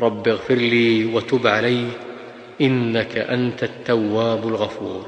رب اغفر لي وتب علي إنك أنت التواب الغفور.